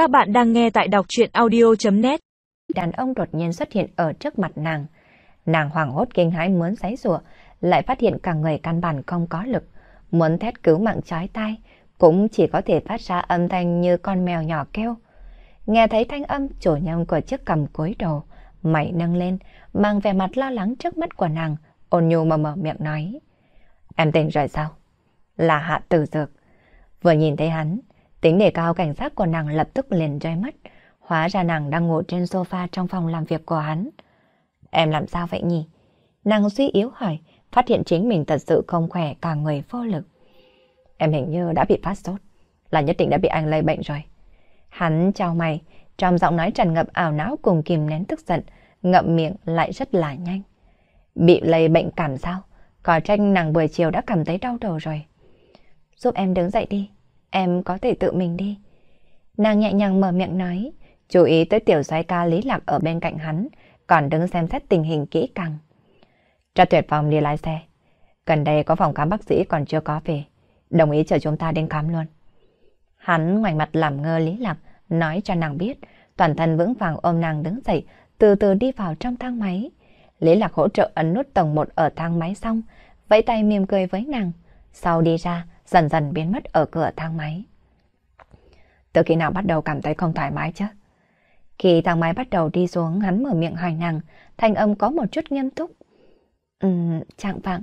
Các bạn đang nghe tại đọc chuyện audio.net Đàn ông đột nhiên xuất hiện ở trước mặt nàng. Nàng hoảng hốt kinh hãi muốn giấy rủa lại phát hiện cả người căn bản không có lực. Muốn thét cứu mạng trái tay, cũng chỉ có thể phát ra âm thanh như con mèo nhỏ kêu. Nghe thấy thanh âm, chủ nhân của chiếc cầm cúi đầu, mày nâng lên, mang vẻ mặt lo lắng trước mắt của nàng, ôn nhu mà mở miệng nói. Em tỉnh rồi sao? Là hạ tử dược. Vừa nhìn thấy hắn, tính đề cao cảnh giác của nàng lập tức liền rơi mất. Hóa ra nàng đang ngủ trên sofa trong phòng làm việc của hắn. Em làm sao vậy nhỉ? Nàng suy yếu hỏi, phát hiện chính mình thật sự không khỏe cả người vô lực. Em hình như đã bị phát sốt, là nhất định đã bị anh lây bệnh rồi. Hắn trao mày, trong giọng nói tràn ngập ảo não cùng kìm nén tức giận, ngậm miệng lại rất là nhanh. Bị lây bệnh cảm sao? Có tranh nàng buổi chiều đã cảm thấy đau đầu rồi. Giúp em đứng dậy đi, em có thể tự mình đi. Nàng nhẹ nhàng mở miệng nói, chú ý tới tiểu xoay ca lý lạc ở bên cạnh hắn, còn đứng xem xét tình hình kỹ càng. Ra tuyệt phòng đi lái xe. Gần đây có phòng khám bác sĩ còn chưa có về. Đồng ý chờ chúng ta đến khám luôn. Hắn ngoảnh mặt làm ngơ lý lạc, nói cho nàng biết, toàn thân vững vàng ôm nàng đứng dậy, từ từ đi vào trong thang máy. Lý lạc hỗ trợ ấn nút tầng 1 ở thang máy xong, vẫy tay mỉm cười với nàng. Sau đi ra, dần dần biến mất ở cửa thang máy. Từ khi nào bắt đầu cảm thấy không thoải mái chứ? Khi thang máy bắt đầu đi xuống, hắn mở miệng hỏi nàng, thanh âm có một chút nghiêm túc. Ừm, trạng vạng.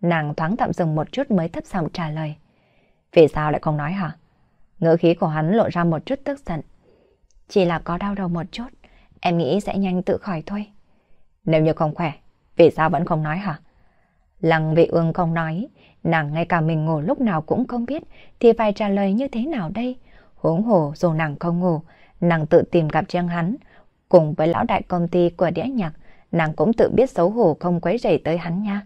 Nàng thoáng tạm dừng một chút mới thấp giọng trả lời. Vì sao lại không nói hả? Ngữ khí của hắn lộ ra một chút tức giận. Chỉ là có đau đầu một chút, em nghĩ sẽ nhanh tự khỏi thôi. Nếu như không khỏe, vì sao vẫn không nói hả? Lăng vị ương không nói, nàng ngay cả mình ngủ lúc nào cũng không biết, thì phải trả lời như thế nào đây? Huống hồ dù nàng không ngủ, nàng tự tìm gặp riêng hắn, cùng với lão đại công ty của đĩa nhạc, nàng cũng tự biết xấu hổ không quấy rầy tới hắn nha.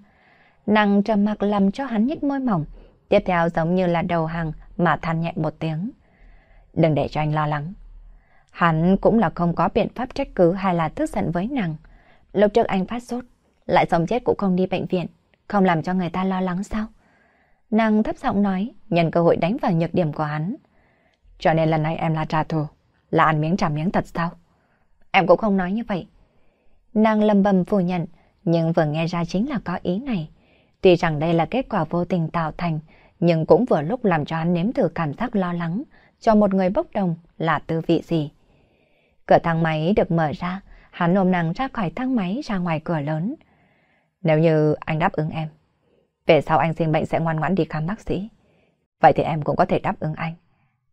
Nàng trầm mặc làm cho hắn nhếch môi mỏng, tiếp theo giống như là đầu hàng mà than nhẹ một tiếng. Đừng để cho anh lo lắng. Hắn cũng là không có biện pháp trách cứ hay là tức giận với nàng. Lúc trước anh phát sốt, lại sống chết cũng không đi bệnh viện, không làm cho người ta lo lắng sao? Nàng thấp giọng nói, nhân cơ hội đánh vào nhược điểm của hắn. Cho nên lần này em là trả thù, là ăn miếng trả miếng thật sao? Em cũng không nói như vậy. Nàng lầm bầm phủ nhận, nhưng vừa nghe ra chính là có ý này. Tuy rằng đây là kết quả vô tình tạo thành, nhưng cũng vừa lúc làm cho hắn nếm thử cảm giác lo lắng cho một người bốc đồng là tư vị gì. Cửa thang máy được mở ra, hắn ôm nàng ra khỏi thang máy ra ngoài cửa lớn. Nếu như anh đáp ứng em, về sau anh sinh bệnh sẽ ngoan ngoãn đi khám bác sĩ. Vậy thì em cũng có thể đáp ứng anh.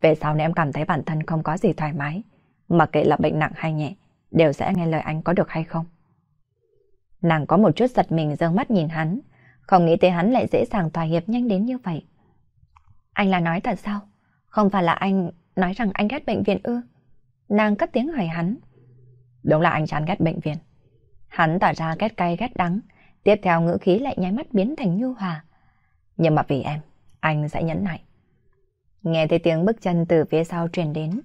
Về sau nếu em cảm thấy bản thân không có gì thoải mái, mặc kệ là bệnh nặng hay nhẹ, đều sẽ nghe lời anh có được hay không? Nàng có một chút giật mình dâng mắt nhìn hắn, không nghĩ tới hắn lại dễ dàng thỏa hiệp nhanh đến như vậy. Anh là nói thật sao? Không phải là anh nói rằng anh ghét bệnh viện ư? Nàng cất tiếng hỏi hắn. Đúng là anh chán ghét bệnh viện. Hắn tỏ ra ghét cay ghét đắng, tiếp theo ngữ khí lại nháy mắt biến thành nhu hòa. Nhưng mà vì em, anh sẽ nhẫn nại. Nghe thấy tiếng bước chân từ phía sau truyền đến,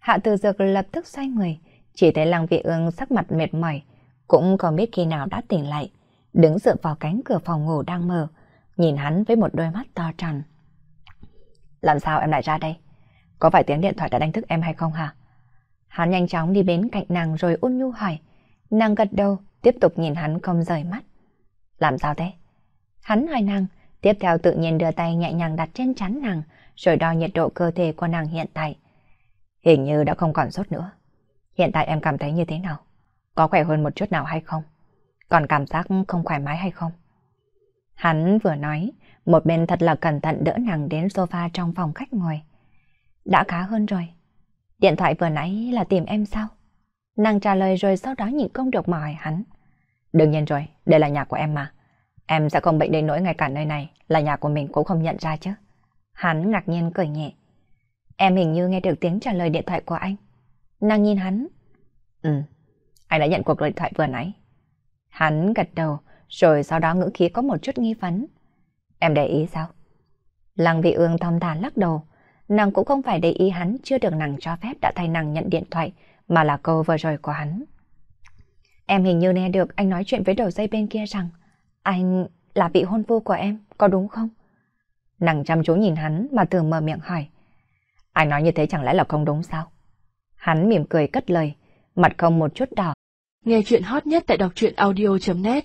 Hạ Từ Dược lập tức xoay người, chỉ thấy Lăng Vị Ương sắc mặt mệt mỏi, cũng không biết khi nào đã tỉnh lại, đứng dựa vào cánh cửa phòng ngủ đang mở, nhìn hắn với một đôi mắt to tròn. Làm sao em lại ra đây? Có phải tiếng điện thoại đã đánh thức em hay không hả? Hắn nhanh chóng đi đến cạnh nàng rồi ôn nhu hỏi. Nàng gật đầu, tiếp tục nhìn hắn không rời mắt. Làm sao thế? Hắn hỏi nàng, tiếp theo tự nhiên đưa tay nhẹ nhàng đặt trên chán nàng, rồi đo nhiệt độ cơ thể của nàng hiện tại. Hình như đã không còn sốt nữa. Hiện tại em cảm thấy như thế nào? Có khỏe hơn một chút nào hay không? Còn cảm giác không thoải mái hay không? Hắn vừa nói, một bên thật là cẩn thận đỡ nàng đến sofa trong phòng khách ngồi. Đã khá hơn rồi. Điện thoại vừa nãy là tìm em sao? Nàng trả lời rồi sau đó nhịn công được mà hỏi hắn. Đương nhiên rồi, đây là nhà của em mà. Em sẽ không bệnh đến nỗi ngay cả nơi này là nhà của mình cũng không nhận ra chứ. Hắn ngạc nhiên cười nhẹ. Em hình như nghe được tiếng trả lời điện thoại của anh. Nàng nhìn hắn. Ừ, anh đã nhận cuộc điện thoại vừa nãy. Hắn gật đầu, rồi sau đó ngữ khí có một chút nghi vấn. Em để ý sao? Lăng vị ương thong thả lắc đầu. Nàng cũng không phải để ý hắn chưa được nàng cho phép đã thay nàng nhận điện thoại, mà là câu vừa rồi của hắn. Em hình như nghe được anh nói chuyện với đầu dây bên kia rằng anh là vị hôn phu của em, có đúng không? Nàng chăm chú nhìn hắn mà tưởng mở miệng hỏi. Anh nói như thế chẳng lẽ là không đúng sao? Hắn mỉm cười cất lời, mặt không một chút đỏ. Nghe chuyện hot nhất tại đọc truyện audio.net